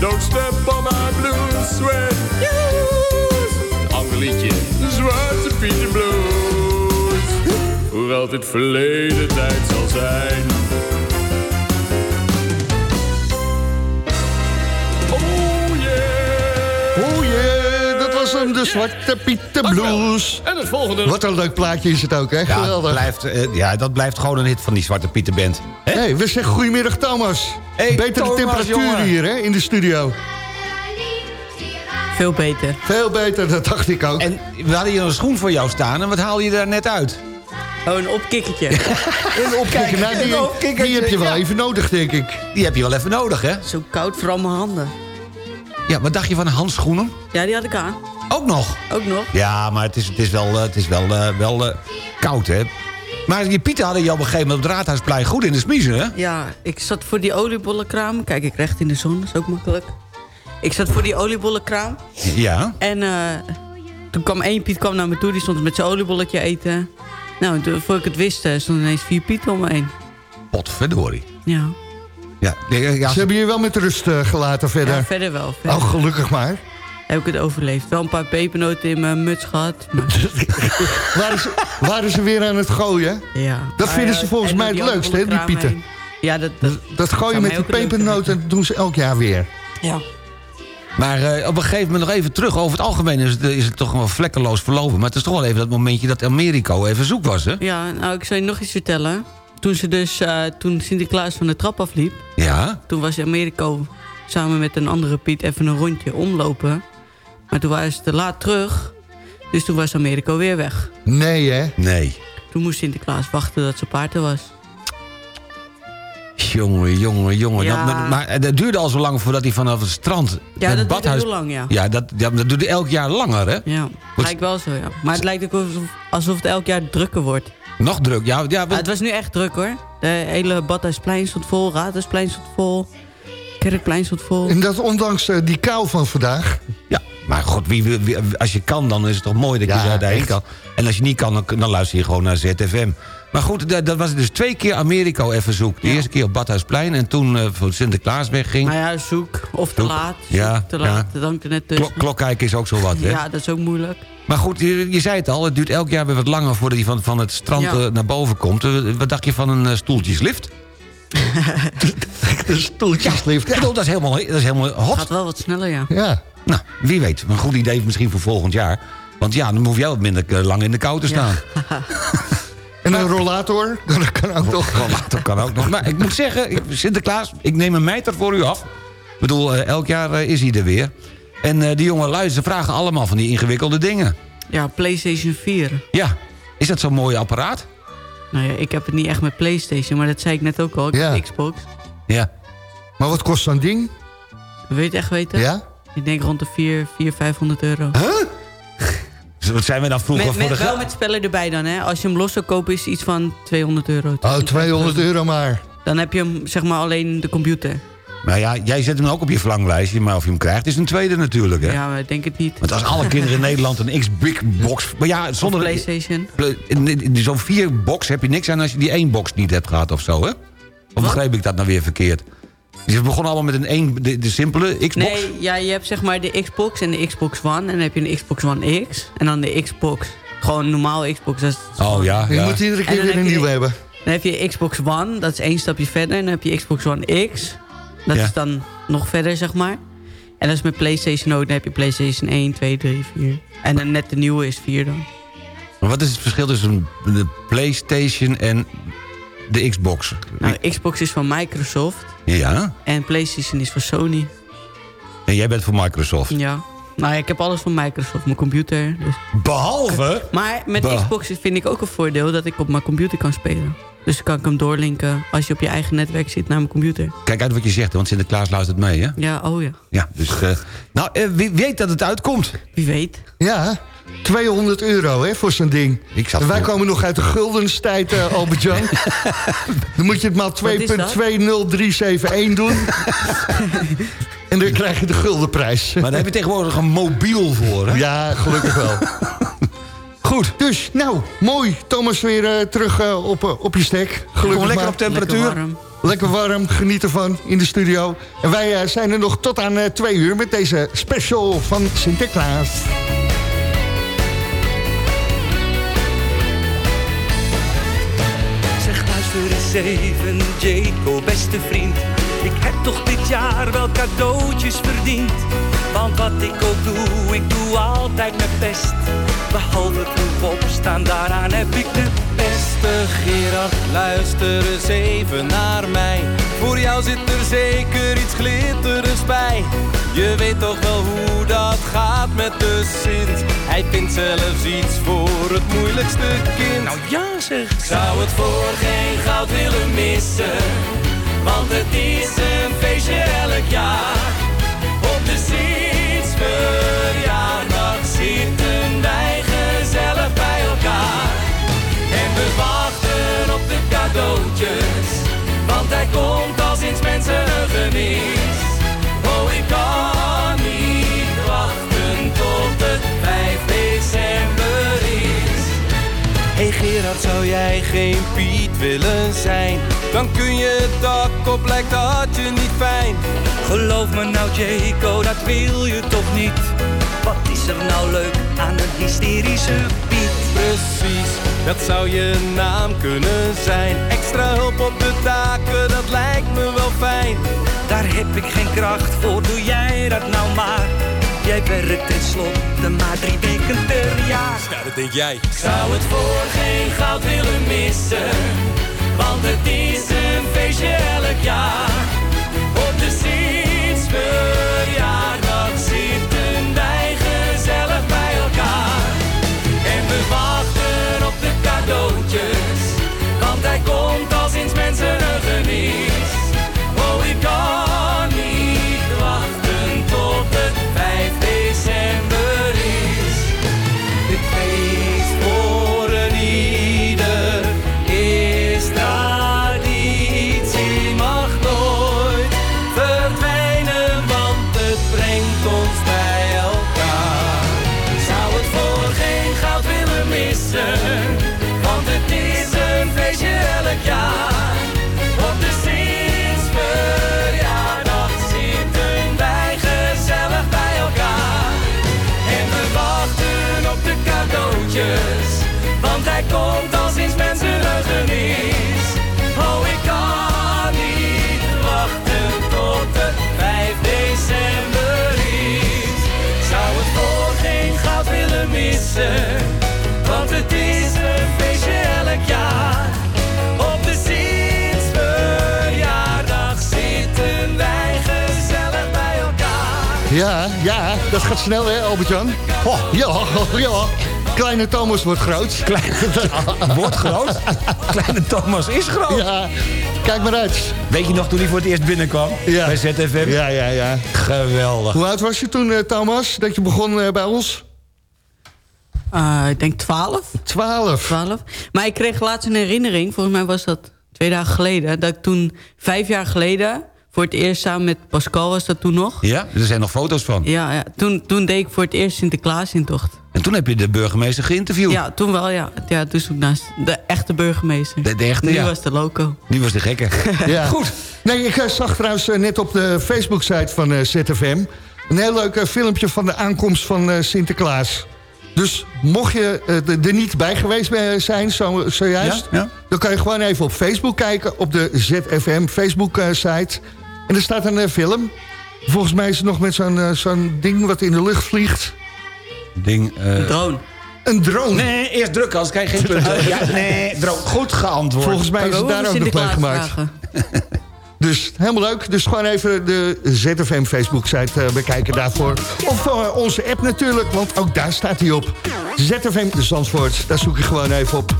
S18: Don't step on my blues when you... Ander liedje. De zwarte Piet blues, voor altijd verleden tijd zal zijn.
S7: Was hem, de Zwarte Pieten Blues.
S18: En het volgende...
S7: Wat een leuk plaatje is het ook, hè?
S8: Ja,
S7: Geweldig.
S8: blijft, eh, ja, dat blijft gewoon een hit van die Zwarte Pieter Band.
S7: Hey, we zeggen goedemiddag Thomas. Betere
S8: Thomas,
S7: temperatuur
S8: jongen.
S7: hier hè, in de studio.
S19: Veel beter.
S7: Veel beter, dat dacht ik ook.
S8: En we hadden hier een schoen voor jou staan en wat haal je daar net uit?
S19: Oh, een opkikkertje.
S7: Een opkikker, nou, die,
S8: een opkikkertje,
S7: die heb je wel
S8: ja.
S7: even nodig, denk ik.
S8: Die heb je wel even nodig, hè?
S19: Zo koud voor al mijn handen.
S8: Ja, wat dacht je van handschoenen?
S19: Ja, die had ik aan.
S8: Ook nog?
S19: Ook nog.
S8: Ja, maar het is, het is wel, eh, het is wel, eh, wel eh, koud, hè? Maar je Pieter hadden je op een gegeven moment op het Raadhuisplein goed in de smiezen, hè?
S19: Ja, ik zat voor die oliebollenkraam. Kijk, ik recht in de zon, dat is ook makkelijk. Ik zat voor die oliebollenkraam.
S8: Ja.
S19: En eh, toen kwam één Piet kwam naar me toe. Die stond met zijn oliebolletje eten. Nou, toen, voor ik het wist, stonden ineens vier Pieten om me heen.
S8: Potverdorie.
S19: Ja.
S8: Ja, ja,
S7: Ze hebben je wel met rust gelaten verder.
S19: ja, verder wel. Verder
S7: Oh, gelukkig maar.
S19: Heb ik het overleefd. Wel een paar pepernoten in mijn muts gehad. Maar,
S7: waren, ze, waren ze weer aan het gooien?
S19: ja.
S7: Dat
S19: Maar,
S7: vinden ze volgens
S19: en
S7: mij het leukste, hè, die
S19: heen. Ja, dat... dat
S7: Dat gooien met die pepernoten dat doen ze elk jaar weer.
S19: Ja.
S8: Maar eh, op een gegeven moment nog even terug. Over het algemeen is het, is het toch wel vlekkeloos verlopen. Maar het is toch wel even dat momentje dat Americo even zoek was, hè?
S19: Ja, nou, ik zal je nog iets vertellen. Toen, ze dus, eh, toen Sinterklaas van de trap afliep...
S8: Ja?
S19: toen was Americo samen met een andere Piet even een rondje omlopen. Maar toen waren ze te laat terug. Dus toen was Americo weer weg.
S7: Nee, hè?
S8: Nee.
S19: Toen moest Sinterklaas wachten dat zijn paard er was.
S8: Jongen, jongen, jongen.
S19: Ja.
S8: Dat- maar, maar dat duurde al zo lang voordat hij vanaf het strand...
S19: Ja,
S8: het
S19: dat duurde
S8: badhuis,
S19: heel lang, ja.
S8: Ja, dat, ja, dat duurde elk jaar langer, hè?
S19: Ja, lijkt wel zo, ja. Maar het lijkt ook alsof, alsof het elk jaar drukker wordt.
S8: Nog druk, ja. ja
S19: het was nu echt druk, hoor. De hele Badhuisplein stond vol, Raadhuisplein stond vol, Kerkplein stond vol.
S7: En dat ondanks eh, die kou van vandaag.
S8: Ja, maar god, wie, als je kan, dan is het toch mooi dat je
S7: Ja,
S8: daar- daarheen
S7: echt.
S8: kan. En als je niet kan, dan, dan luister je gewoon naar ZFM. Maar goed, dat, dat was dus twee keer Americo even zoek. De eerste keer op Badhuisplein en toen eh, voor Sinterklaas wegging.
S19: Nou ja, zoek of te
S8: Zoek.
S19: laat.
S8: Ja,
S19: te
S8: ja.
S19: laat, hangt er net tussen.
S8: Klok, klokkijken is ook zo wat, hè?
S19: Ja, dat is ook moeilijk.
S8: Maar goed, je, je zei het al, het duurt elk jaar weer wat langer... voordat hij van, van het strand
S19: Ja.
S8: eh, naar boven komt. Eh, wat dacht je van een stoeltjeslift?
S7: een stoeltjeslift,
S8: ja. Dat is helemaal, dat is helemaal hot.
S19: Gaat wel wat sneller, ja.
S7: Ja.
S8: Nou, wie weet. Een goed idee misschien voor volgend jaar. Want ja, dan hoef jij wat minder eh, lang in de kou te staan.
S7: En een rollator, dat kan ook nog.
S8: Rollator kan ook nog. Maar ik moet zeggen, ik- Sinterklaas, ik neem een mijter voor u af. Ik bedoel, eh, elk jaar eh, is hij er weer. En eh, die jonge lui, ze vragen allemaal van die ingewikkelde dingen.
S19: Ja, PlayStation 4.
S8: Ja, is dat zo'n mooi apparaat?
S19: Nou ja, ik heb het niet echt met PlayStation, maar dat zei ik net ook al. Ik
S7: Ja.
S19: heb Xbox.
S8: Ja.
S7: Maar wat kost zo'n ding?
S19: Wil je het echt weten?
S7: Ja?
S19: Ik denk rond de 4, 4 500 euro.
S8: Dus Wat zijn we dan vroeger
S19: Met,
S8: voor
S19: met,
S8: de
S19: wel met spellen erbij dan, hè. Als je hem los zou kopen, is het iets van 200 euro.
S7: Oh, 200 euro maar.
S19: Dan heb je hem, zeg maar, alleen de computer.
S8: Maar ja, jij zet hem ook op je verlanglijstje. Maar of je hem krijgt, is een tweede natuurlijk, hè?
S19: Ja, maar ik denk het niet.
S8: Want als alle kinderen in Nederland een X-Big-box... Maar ja, zonder...
S19: Of PlayStation.
S8: Zo'n vier box heb je niks aan als je die één box niet hebt gehad of zo, hè? Of begreep ik dat nou weer verkeerd? Dus we begonnen allemaal met een één, de, de simpele Xbox.
S19: Nee, ja, je hebt zeg maar de Xbox en de Xbox One. En dan heb je een Xbox One X. En dan de Xbox. Gewoon normaal Xbox. Dat is
S8: Oh ja,
S7: Je
S8: ja.
S7: moet iedere keer weer een
S19: je-
S7: nieuwe hebben.
S19: Dan heb je Xbox One, dat is één stapje verder. En dan heb je Xbox One X. Dat
S8: Ja.
S19: is dan nog verder, zeg maar. En dat is met PlayStation ook. Dan heb je PlayStation 1, 2, 3, 4. En dan net de nieuwe is 4 dan.
S8: Maar wat is het verschil tussen de PlayStation en de Xbox?
S19: Nou, Xbox is van Microsoft.
S8: Ja,
S19: En PlayStation is van Sony.
S8: en jij bent voor Microsoft.
S19: Ja. Nou, ik heb alles van Microsoft. Mijn computer. Dus.
S8: Behalve...
S19: Maar met. Xbox vind ik ook een voordeel dat ik op mijn computer kan spelen. Dus dan kan ik hem doorlinken als je op je eigen netwerk zit naar mijn computer.
S8: Kijk uit wat je zegt, want Sinterklaas luistert mee, hè?
S19: Ja, oh ja.
S8: Ja, dus... eh, nou, eh, wie weet dat het uitkomt.
S19: Wie weet.
S7: Ja, 200 euro hè, voor zo'n ding.
S8: Ik zat
S7: en wij komen nog uit de guldenstijd, eh Albert-Jan. Dan moet je het maal
S19: dat?
S7: 2.20371 doen. en dan krijg je de guldenprijs.
S8: Maar daar heb je tegenwoordig een mobiel voor, hè?
S7: Ja, gelukkig wel. Goed, dus nou, mooi. Thomas weer eh, terug eh, op, op je stek. Gelukkig
S8: Kom lekker
S7: maar.
S8: op temperatuur.
S19: Lekker warm.
S7: Lekker warm, geniet ervan in de studio. En wij zijn er nog tot aan twee uur met deze special van Sinterklaas.
S17: Luister eens even, Jaco, beste vriend. Ik heb toch dit jaar wel cadeautjes verdiend. Want wat ik ook doe, ik doe altijd mijn best. Behalve vroeg opstaan, daaraan heb ik de
S11: Beste Gerard, luister eens even naar mij. Voor jou zit er zeker iets glitterends bij. Je weet toch wel hoe dat gaat met de Sint. Hij vindt zelfs iets voor het moeilijkste kind. Nou ja zeg, ik zou het voor geen goud willen missen. Want het is een feestje elk jaar. Gerard, zou jij geen Piet willen zijn? Dan kun je het dak op, lijkt dat je niet fijn. Geloof me nou Jaco, dat wil je toch niet? Wat is er nou leuk aan een hysterische Piet? Precies, dat zou je naam kunnen zijn. Extra hulp op de taken, dat lijkt me wel fijn. Daar heb ik geen kracht voor, doe jij dat nou maar. Jij werkt tenslotte maar drie weken per jaar. Ja, dat denk jij. Zou het voor geen goud willen missen. Want het is een feestje elk jaar. Op de Sins
S7: dat gaat snel hè, Albert-Jan? Oh, ja, ja. Kleine Thomas wordt groot.
S8: Kleine wordt groot? Kleine Thomas is groot.
S7: Ja, kijk maar uit.
S8: Weet je nog toen hij voor het eerst binnenkwam?
S7: Ja.
S8: Bij ZFM?
S7: Ja, ja, ja.
S8: Geweldig.
S7: Hoe oud was je toen, eh, Thomas, dat je begon eh, bij ons?
S19: Eh, ik denk 12.
S7: 12.
S19: 12. Maar ik kreeg laatst een herinnering, volgens mij was dat twee dagen geleden... dat ik toen vijf jaar geleden voor het eerst samen met Pascal was dat toen nog.
S8: Ja, er zijn nog foto's van.
S19: Ja, ja. Toen, toen deed ik voor het eerst Sinterklaas intocht.
S8: En toen heb je de burgemeester geïnterviewd.
S19: Ja, toen wel, ja. ja toen stond ik naast de echte burgemeester.
S8: De, de echte,
S19: nu
S8: ja.
S19: was de loco.
S8: Nu was de gekke.
S7: Ja. Goed. Nee, ik eh, zag trouwens eh, net op de Facebook-site van eh, ZFM... een heel leuk filmpje van de aankomst van eh, Sinterklaas. Dus mocht je er- niet bij geweest zijn, zo, zojuist...
S8: Ja, ja.
S7: dan kan je gewoon even op Facebook kijken... op de ZFM Facebook-site. En er staat een eh, film. Volgens mij is het nog met zo'n eh, zo'n ding wat in de lucht vliegt.
S8: Ding, eh,
S19: Drone.
S7: Een drone.
S8: Nee, eerst drukken, anders krijg je geen punten. ja, nee, drone. Goed geantwoord.
S7: Volgens mij is het daar ook nog bij gemaakt. Dus helemaal leuk. Dus gewoon even de ZFM Facebook-site bekijken daarvoor. Of onze app natuurlijk, want ook daar staat hij op. ZFM Zandvoort, daar zoek je gewoon even op.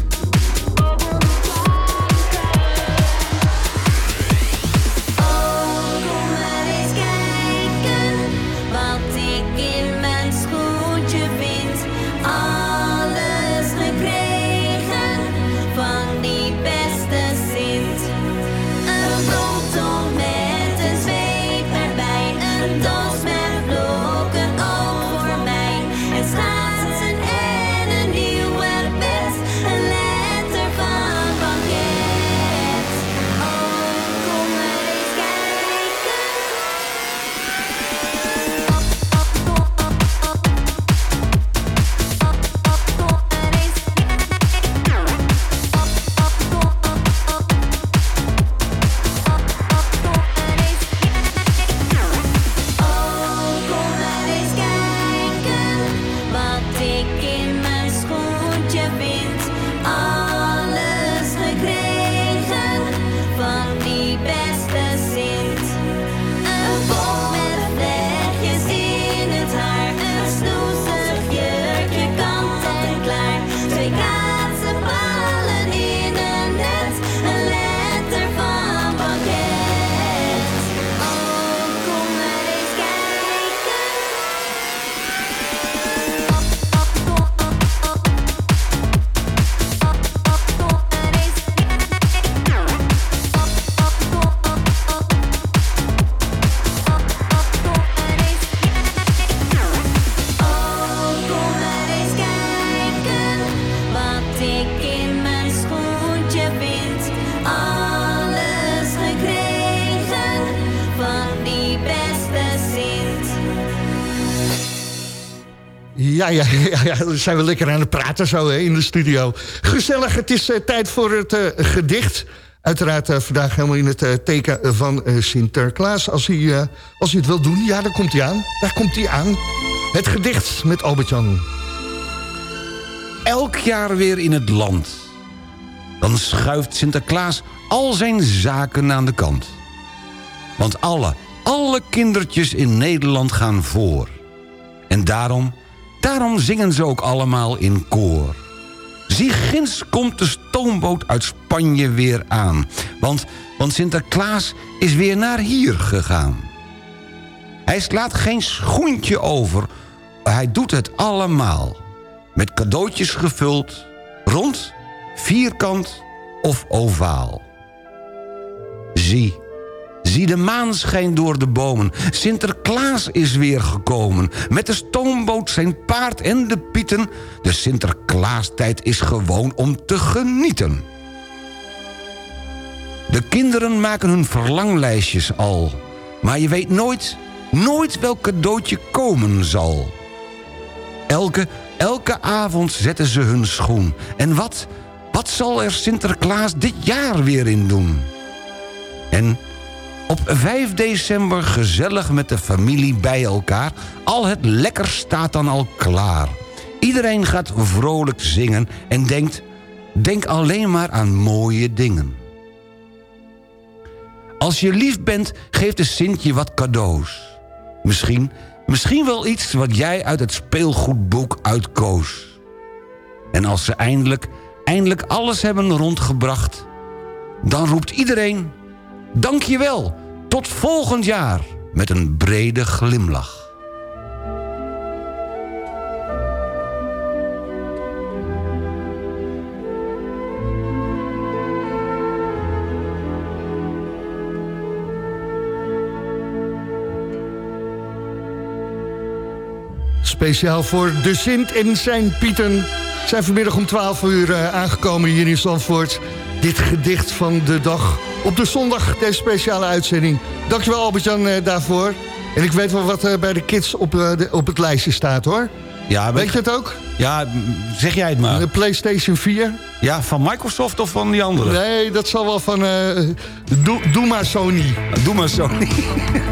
S7: Ja, ja, zijn we lekker aan het praten zo in de studio. Gezellig, het is eh, tijd voor het eh, gedicht. Uiteraard eh, vandaag helemaal in het teken van Sinterklaas. Als hij, als hij het wil doen, ja, daar komt hij aan. Daar komt hij aan. Het gedicht met Albert-Jan.
S8: Elk jaar weer in het land. Dan schuift Sinterklaas al zijn zaken aan de kant. Want alle, alle kindertjes in Nederland gaan voor. En daarom, daarom zingen ze ook allemaal in koor. Zie ginds komt de stoomboot uit Spanje weer aan. Want, want Sinterklaas is weer naar hier gegaan. Hij slaat geen schoentje over. Hij doet het allemaal. Met cadeautjes gevuld. Rond, vierkant of ovaal. Zie, zie de maan schijnt door de bomen. Sinterklaas is weer gekomen. Met de stoomboot, zijn paard en de pieten. De Sinterklaastijd is gewoon om te genieten. De kinderen maken hun verlanglijstjes al. Maar je weet nooit, nooit welk cadeautje komen zal. Elke, elke avond zetten ze hun schoen. En wat, wat zal er Sinterklaas dit jaar weer in doen? En op 5 december gezellig met de familie bij elkaar... al het lekker staat dan al klaar. Iedereen gaat vrolijk zingen en denkt... denk alleen maar aan mooie dingen. Als je lief bent, geeft de Sint je wat cadeaus. Misschien, misschien wel iets wat jij uit het speelgoedboek uitkoos. En als ze eindelijk, eindelijk alles hebben rondgebracht... dan roept iedereen... Dank je wel, tot volgend jaar, met een brede glimlach.
S7: Speciaal voor de Sint en zijn Pieten zijn vanmiddag om 12 uur uh, aangekomen hier in Zandvoort. Dit gedicht van de dag op de zondag, deze speciale uitzending. Dankjewel Albert-Jan uh, daarvoor. En ik weet wel wat uh, bij de kids op, de, op het lijstje staat hoor.
S8: Ja,
S7: weet je het ook?
S8: Ja, zeg jij het maar.
S7: De PlayStation 4.
S8: Ja, van Microsoft of van die andere?
S7: Nee, dat zal wel van... doe, doe maar Sony.
S8: Doe maar Sony.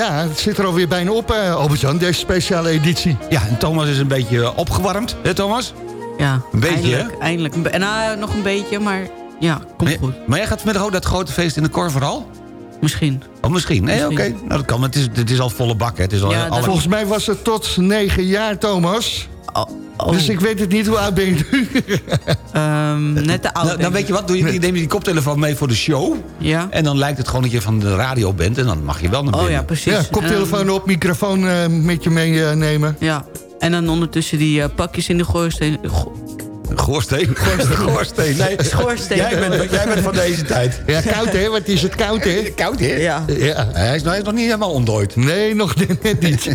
S7: Ja, het zit er alweer bijna op, uh, Albert-Jan, deze speciale editie.
S8: Ja, en Thomas is een beetje opgewarmd, hè Thomas?
S19: Ja,
S8: Een beetje,
S19: eindelijk, eindelijk. Een be- Nou, nog een beetje, maar ja, komt
S8: maar,
S19: goed.
S8: Maar jij gaat vanmiddag ook dat grote feest in de Korverhal?
S19: Misschien.
S8: Oh, misschien. Nee, oké. Nou, dat kan. maar Het is, het is al volle bak, hè. Het is al
S19: Ja,
S8: alle...
S7: Volgens mij was het tot negen jaar, Thomas. Dus ik weet het niet, hoe oud ben je nu?
S19: Ehm, net te oud.
S8: Nou, dan weet je wat, doe je, neem je die koptelefoon mee voor de show.
S19: Ja.
S8: En dan lijkt het gewoon dat je van de radio bent. En dan mag je wel naar binnen.
S19: Oh ja, precies.
S7: Ja, koptelefoon op, microfoon eh, met je meenemen.
S19: Ja. En dan ondertussen die eh, pakjes in de goorsteen. Go-
S8: Goorsteen? Goorsteen, nee.
S19: Schoorsteen.
S8: Jij bent, jij bent van deze tijd.
S7: Ja, koud hè? Wat is het koud hè?
S8: Koud, hè?
S19: Ja.
S7: Ja.
S8: Hij is, nog- hij is nog niet helemaal ontdooid.
S7: Nee, nog net niet.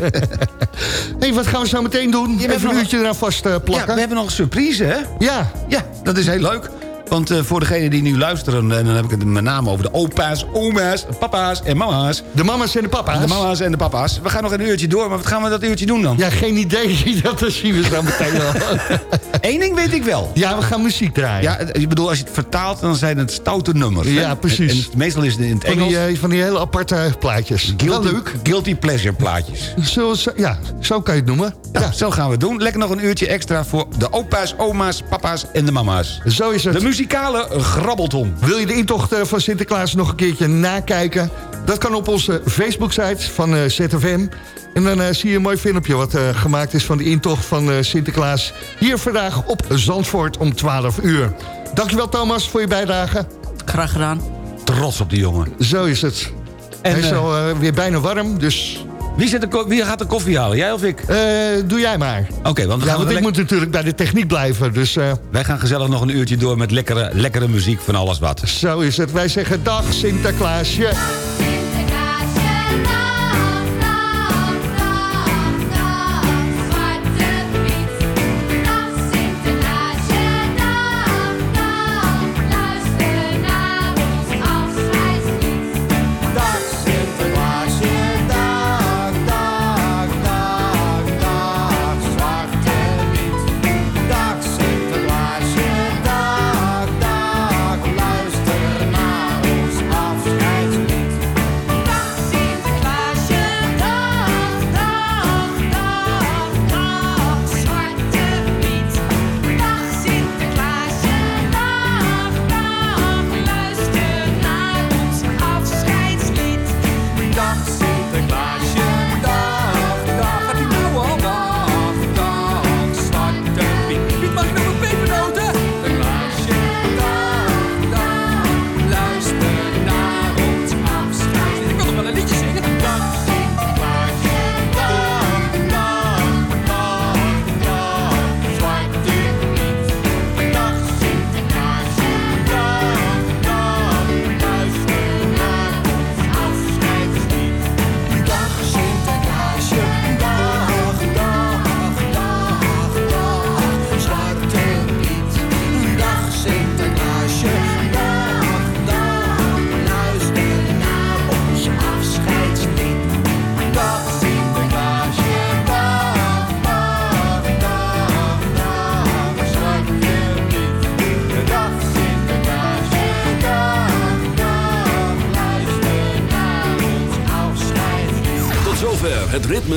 S7: hey, wat gaan we zo meteen doen? Even een
S8: nog-
S7: uurtje eraan vast eh,
S8: Ja,
S7: plakken.
S8: we hebben nog een surprise, hè?
S7: Ja,
S8: Ja, dat is heel leuk. Want eh, voor degenen die nu luisteren... en dan heb ik het met name over de opa's, oma's, papa's en mama's.
S7: de mama's en de papa's.
S8: De mama's en de papa's. We gaan nog een uurtje door, maar wat gaan we dat uurtje doen dan?
S7: Ja, geen idee. Dat zien we zo meteen al.
S8: Eén ding weet ik wel.
S7: Ja, we gaan muziek draaien.
S8: Ja, het- ik bedoel, als je het vertaalt, dan zijn het stoute nummers.
S7: Ja,
S8: hè?
S7: precies.
S8: En, en meestal is het in het
S7: van,
S8: Engels.
S7: die, eh, van die hele aparte plaatjes.
S8: Guilty,
S7: leuk.
S8: guilty pleasure plaatjes.
S7: Zo, zo- ja, zo kan je het noemen.
S8: Ja, zo gaan we het doen. Lekker nog een uurtje extra voor de opa's, oma's, papa's en de mama's.
S7: Zo is het.
S8: De muzikale grabbelton.
S7: Wil je de intocht eh, van Sinterklaas nog een keertje nakijken? Dat kan op onze Facebook-site van eh, ZFM. En dan eh, zie je een mooi filmpje wat eh, gemaakt is van de intocht van eh, Sinterklaas. Hier vandaag op Zandvoort om 12 uur. Dankjewel Thomas voor je bijdrage.
S19: Graag gedaan.
S8: Trots op die jongen.
S7: Zo is het.
S8: En,
S7: Hij is al weer bijna warm, dus
S8: Wie, de ko- wie gaat de koffie halen? Jij of ik?
S7: eh, doe jij maar.
S8: Oké, want,
S7: Ja, ik moet natuurlijk bij de techniek blijven. Dus eh,
S8: wij gaan gezellig nog een uurtje door met lekkere, lekkere muziek van alles wat.
S7: zo is het. Wij zeggen dag Sinterklaasje.